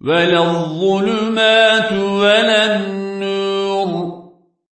ولا الظلمات ولا النور